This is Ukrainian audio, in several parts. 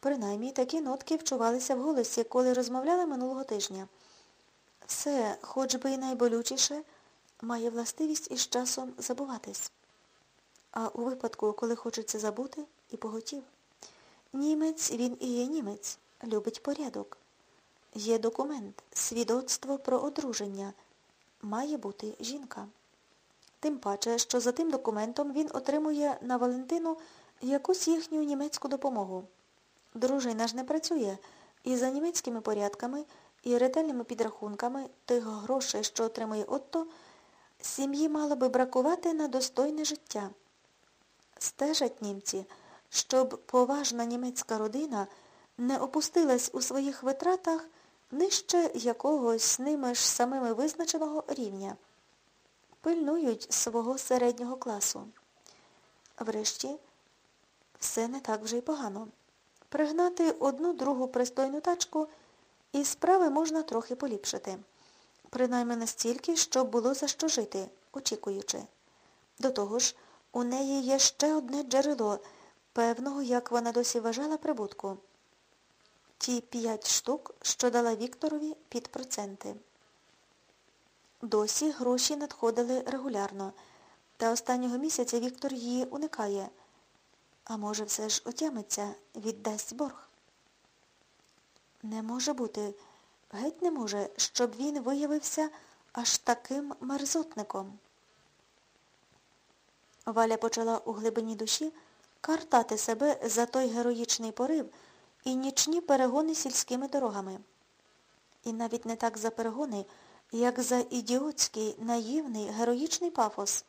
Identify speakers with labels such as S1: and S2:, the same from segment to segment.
S1: Принаймні такі нотки вчувалися в голосі, коли розмовляли минулого тижня. Все, хоч би і найболючіше, має властивість із часом забуватись. А у випадку, коли хочеться забути, і поготів. Німець він і є німець, любить порядок. Є документ, свідоцтво про одруження. Має бути жінка. Тим паче, що за тим документом він отримує на Валентину якусь їхню німецьку допомогу. Дружина ж не працює, і за німецькими порядками і ретельними підрахунками тих грошей, що отримує Отто, сім'ї мало би бракувати на достойне життя. Стежать німці, щоб поважна німецька родина не опустилась у своїх витратах нижче якогось ними ж самими визначеного рівня. Пильнують свого середнього класу. Врешті, все не так вже й погано. Пригнати одну другу пристойну тачку і справи можна трохи поліпшити. Принаймні настільки, щоб було за що жити, очікуючи. До того ж, у неї є ще одне джерело, певного, як вона досі вважала, прибутку. Ті п'ять штук, що дала Вікторові під проценти. Досі гроші надходили регулярно, та останнього місяця Віктор її уникає. А може, все ж отямиться, віддасть борг. Не може бути, геть не може, щоб він виявився аж таким мерзотником. Валя почала у глибині душі картати себе за той героїчний порив і нічні перегони сільськими дорогами. І навіть не так за перегони, як за ідіотський, наївний, героїчний пафос.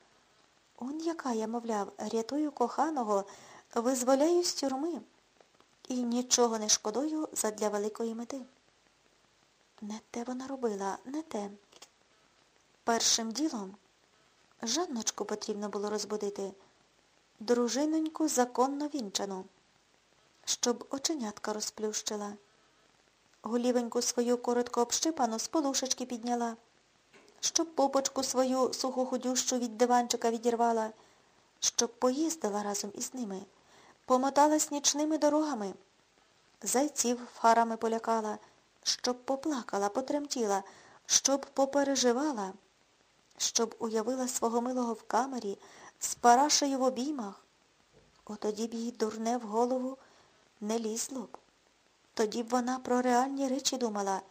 S1: Он яка я, мовляв, рятую коханого, визволяю з тюрми і нічого не шкодую задля великої мети. Не те вона робила, не те. Першим ділом Жанночку потрібно було розбудити, дружиноньку законно вінчану, щоб оченятка розплющила. Голівеньку свою коротко общипану з полушечки підняла, щоб попочку свою сухоходющу від диванчика відірвала, щоб поїздила разом із ними, помоталась нічними дорогами, зайців фарами полякала, щоб поплакала, потремтіла, щоб попереживала щоб уявила свого милого в камері з парашею в обіймах, отоді б їй дурне в голову не лізло б. Тоді б вона про реальні речі думала,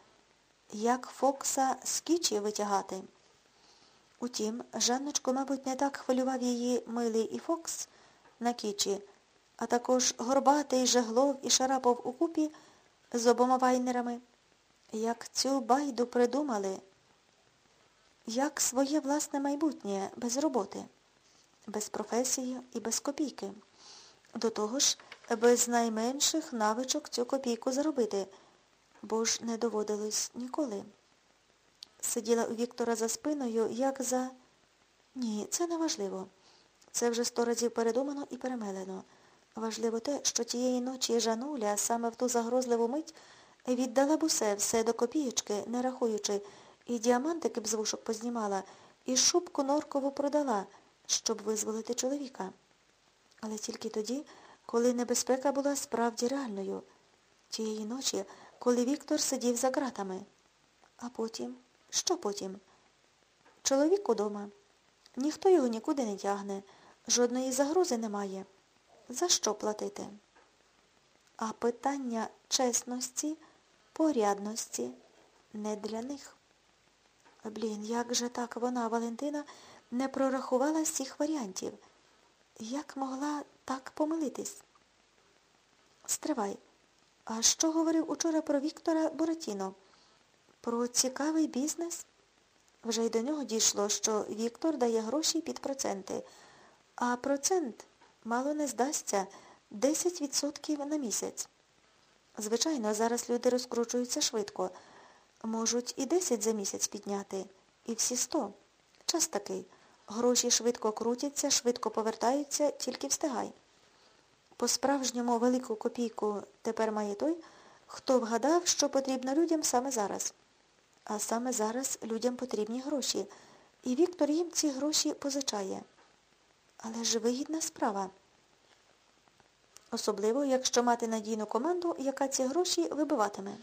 S1: як Фокса з кічі витягати. Утім, Жанночку, мабуть, не так хвилював її милий і Фокс на кічі, а також горбатий Жеглов і Шарапов у купі з обома вайнерами, як цю байду придумали як своє власне майбутнє без роботи, без професії і без копійки. До того ж, без найменших навичок цю копійку заробити, бо ж не доводилось ніколи. Сиділа у Віктора за спиною, як за... Ні, це не важливо. Це вже сто разів передумано і перемелено. Важливо те, що тієї ночі Жануля саме в ту загрозливу мить віддала б усе, все до копієчки, не рахуючи, і діамантики б з вушок познімала, і шубку норкову продала, щоб визволити чоловіка. Але тільки тоді, коли небезпека була справді реальною. Тієї ночі, коли Віктор сидів за ґратами. А потім? Що потім? Чоловік удома. Ніхто його нікуди не тягне, жодної загрози немає. За що платити? А питання чесності, порядності не для них. Блін, як же так вона, Валентина, не прорахувала всіх варіантів? Як могла так помилитись? Стривай. А що говорив учора про Віктора Буратіно? Про цікавий бізнес? Вже й до нього дійшло, що Віктор дає гроші під проценти, а процент мало не здасться 10% на місяць. Звичайно, зараз люди розкручуються швидко. Можуть і 10 за місяць підняти, і всі 100. Час такий. Гроші швидко крутяться, швидко повертаються, тільки встигай. По-справжньому велику копійку тепер має той, хто вгадав, що потрібно людям саме зараз. А саме зараз людям потрібні гроші. І Віктор їм ці гроші позичає. Але ж вигідна справа. особливо, якщо мати надійну команду, яка ці гроші вибиватиме.